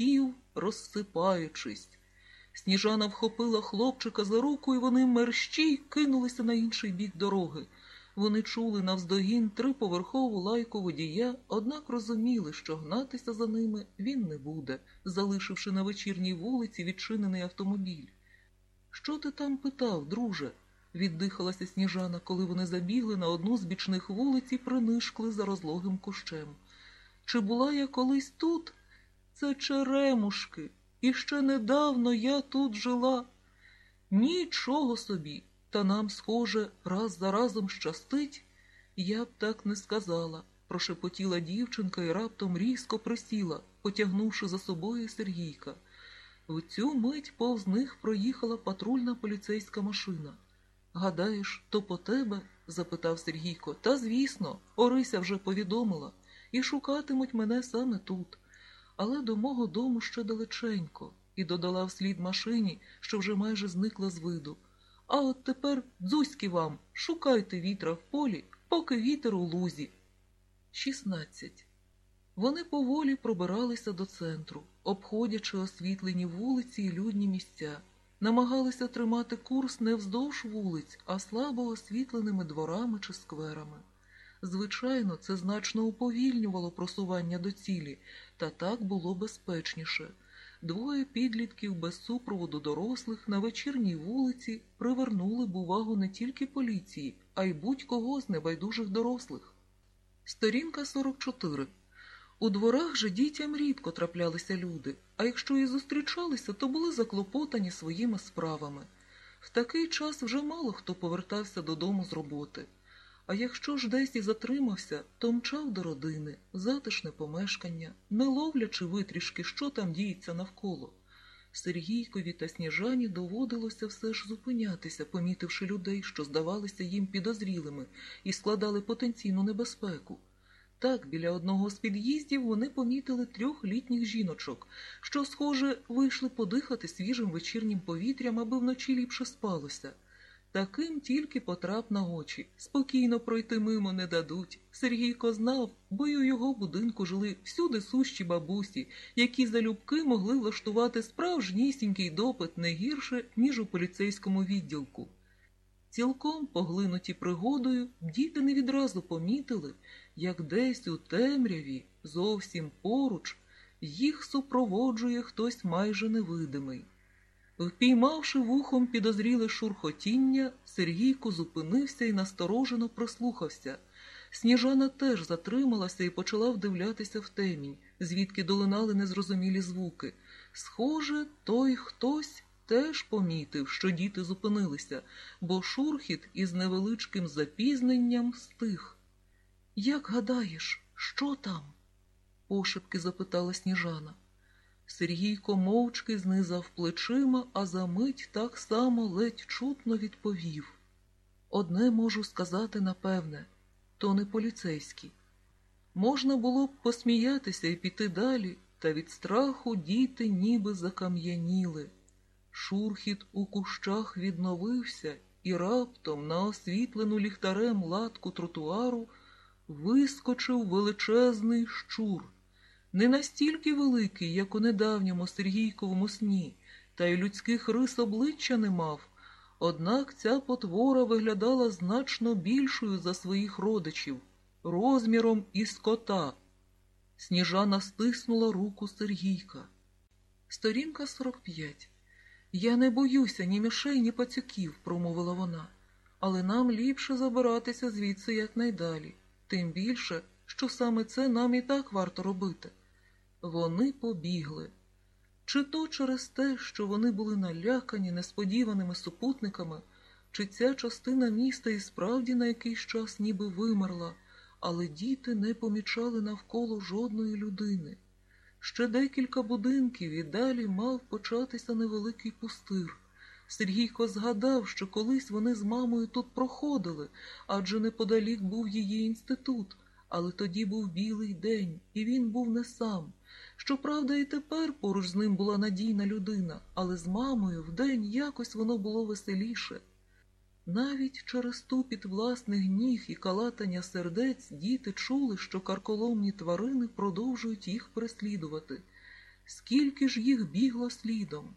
мерехтів, розсипаючись. Сніжана вхопила хлопчика за руку, і вони мерщій кинулися на інший бік дороги. Вони чули навздогін триповерхову лайку водія, однак розуміли, що гнатися за ними він не буде, залишивши на вечірній вулиці відчинений автомобіль. Що ти там питав, друже? віддихалася сніжана, коли вони забігли на одну з бічних вулиць і принишкли за розлогим кущем. Чи була я колись тут? Це черемушки, і ще недавно я тут жила. Нічого собі, та нам, схоже, раз за разом щастить. Я б так не сказала, прошепотіла дівчинка і раптом різко присіла, потягнувши за собою Сергійка. В цю мить повз них проїхала патрульна поліцейська машина. Гадаєш, то по тебе? запитав Сергійко. Та звісно, Орися вже повідомила, і шукатимуть мене саме тут. Але до мого дому ще далеченько, і додала вслід машині, що вже майже зникла з виду. А от тепер дзузьки вам, шукайте вітра в полі, поки вітер у лузі. 16. Вони поволі пробиралися до центру, обходячи освітлені вулиці і людні місця, намагалися тримати курс не вздовж вулиць, а слабо освітленими дворами чи скверами. Звичайно, це значно уповільнювало просування до цілі, та так було безпечніше. Двоє підлітків без супроводу дорослих на вечірній вулиці привернули б увагу не тільки поліції, а й будь-кого з небайдужих дорослих. Сторінка 44. У дворах же дітям рідко траплялися люди, а якщо і зустрічалися, то були заклопотані своїми справами. В такий час вже мало хто повертався додому з роботи. А якщо ж десь і затримався, то мчав до родини, затишне помешкання, не ловлячи витрішки, що там діється навколо. Сергійкові та Сніжані доводилося все ж зупинятися, помітивши людей, що здавалися їм підозрілими і складали потенційну небезпеку. Так, біля одного з під'їздів вони помітили трьох літніх жіночок, що, схоже, вийшли подихати свіжим вечірнім повітрям, аби вночі ліпше спалося. Таким тільки потрап на очі. Спокійно пройти мимо не дадуть. Сергійко знав, бо й у його будинку жили всюди сущі бабусі, які залюбки могли влаштувати справжнісінький допит не гірше, ніж у поліцейському відділку. Цілком поглинуті пригодою, діти не відразу помітили, як десь у темряві, зовсім поруч, їх супроводжує хтось майже невидимий. Впіймавши вухом підозріле шурхотіння, Сергійко зупинився і насторожено прослухався. Сніжана теж затрималася і почала вдивлятися в темінь, звідки долинали незрозумілі звуки. Схоже, той хтось теж помітив, що діти зупинилися, бо шурхіт із невеличким запізненням стих. Як гадаєш, що там? пошепки запитала сніжана. Сергійко мовчки знизав плечима, а за мить так само ледь чутно відповів. Одне можу сказати напевне, то не поліцейський. Можна було б посміятися і піти далі, та від страху діти ніби закам'яніли. Шурхіт у кущах відновився, і раптом на освітлену ліхтарем латку тротуару вискочив величезний щур не настільки великий, як у недавньому Сергійковому сні, та й людських рис обличчя не мав, однак ця потвора виглядала значно більшою за своїх родичів, розміром із кота. Сніжана стиснула руку Сергійка. Сторінка 45. Я не боюся ні мішей, ні пацюків, промовила вона, але нам ліпше забиратися звідси якнайдалі, тим більше, що саме це нам і так варто робити. Вони побігли. Чи то через те, що вони були налякані несподіваними супутниками, чи ця частина міста і справді на якийсь час ніби вимерла, але діти не помічали навколо жодної людини. Ще декілька будинків і далі мав початися невеликий пустир. Сергійко згадав, що колись вони з мамою тут проходили, адже неподалік був її інститут, але тоді був білий день, і він був не сам. Щоправда, і тепер поруч з ним була надійна людина, але з мамою вдень якось воно було веселіше. Навіть через тупіт власних ніг і калатання сердець діти чули, що карколомні тварини продовжують їх переслідувати. Скільки ж їх бігло слідом?